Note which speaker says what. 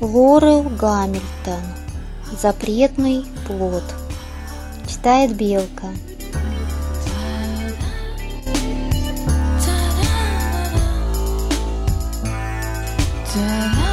Speaker 1: Лорел Гамильтон. Запретный плод. Читает Белка.
Speaker 2: Ta-da,